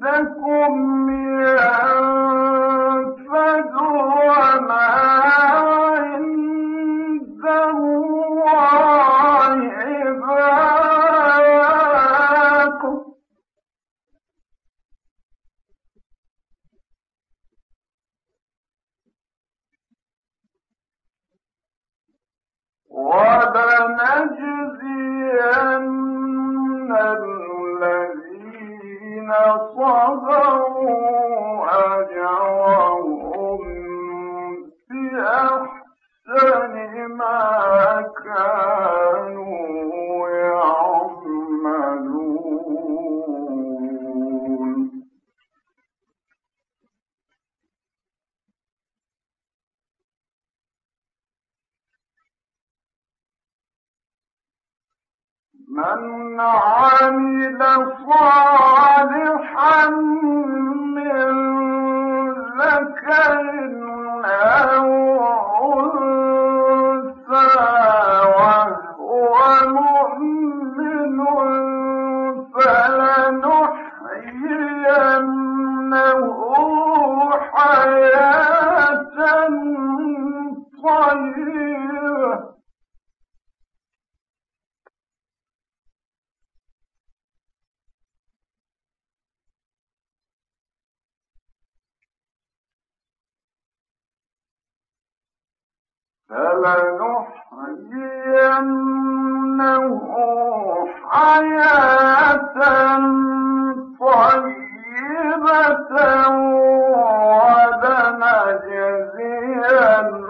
من غيره فلنحيينه حياة طيبة ولنجزين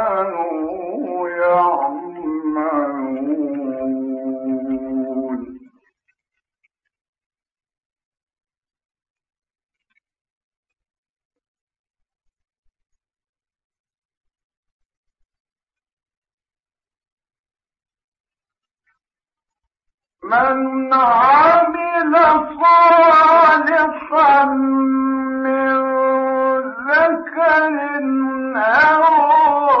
من عمل صالحا من ذكر أو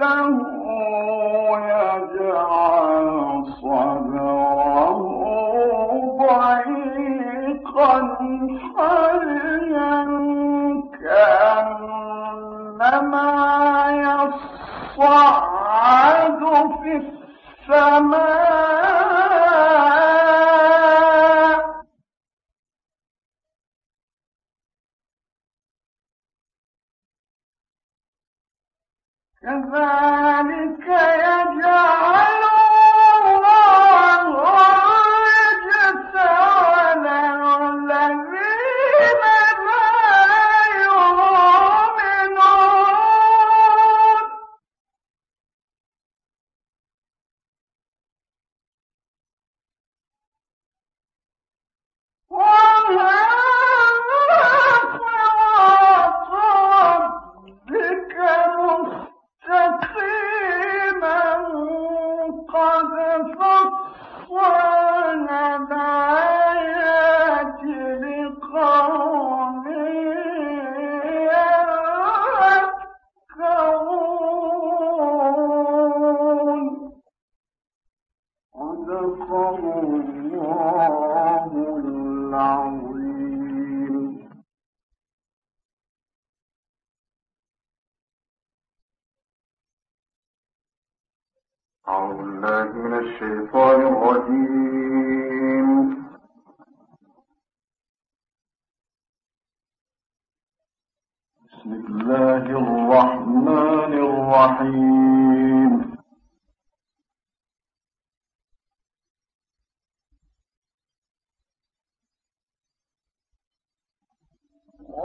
له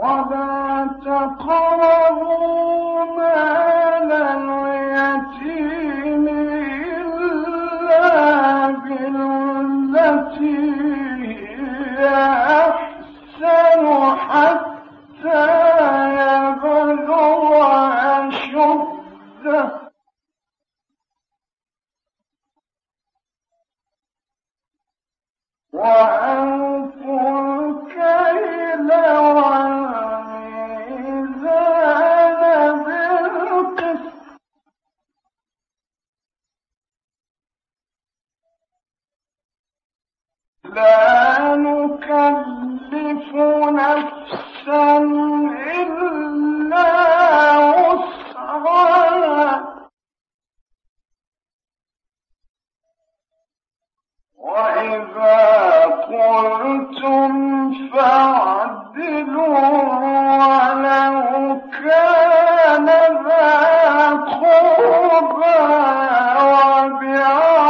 ولا تقربوا وَإِذَا قُلْتُمْ فَاَعْدِلُوا وَلَوْ كَانَ قربى وبعاد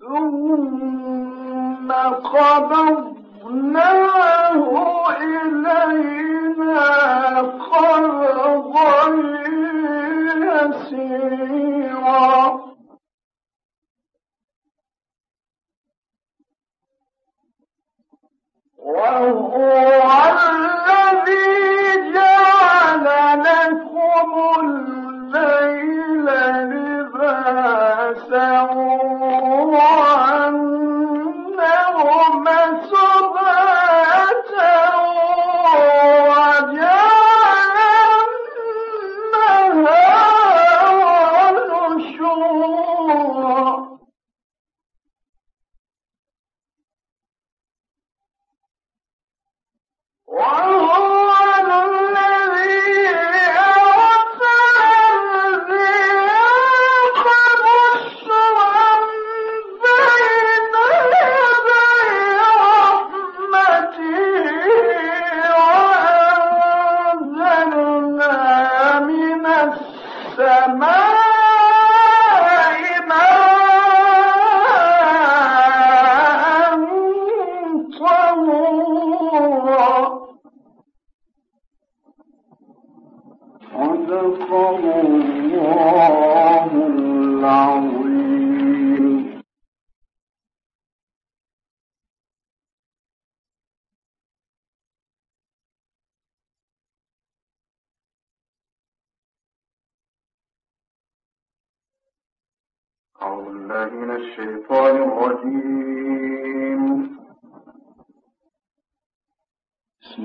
ثم قبضناه إلينا قبضا يسيرا. وهو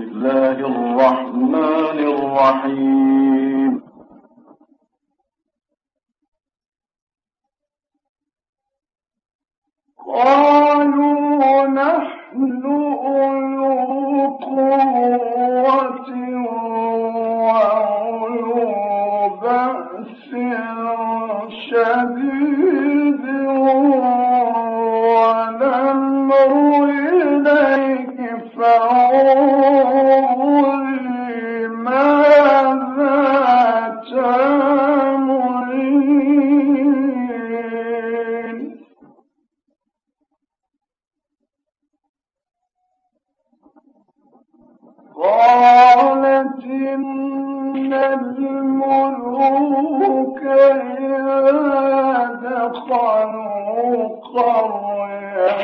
الله الرحمن الرحيم.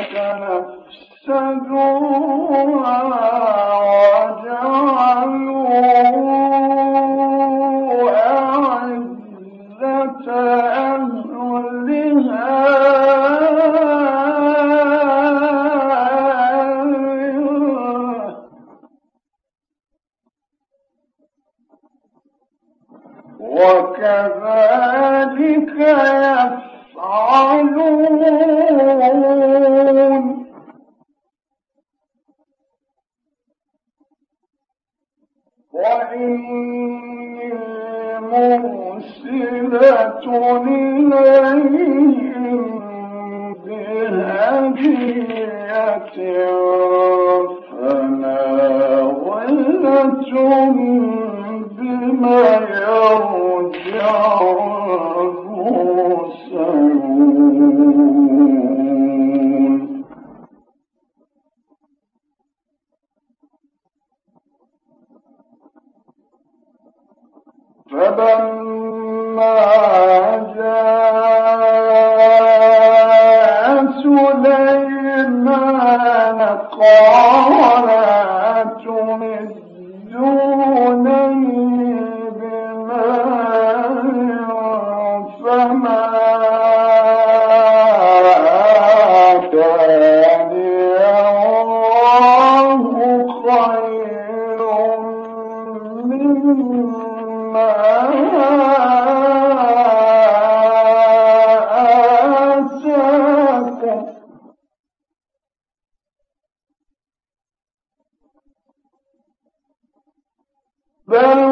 تمثلوا الصالحين صدق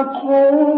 الله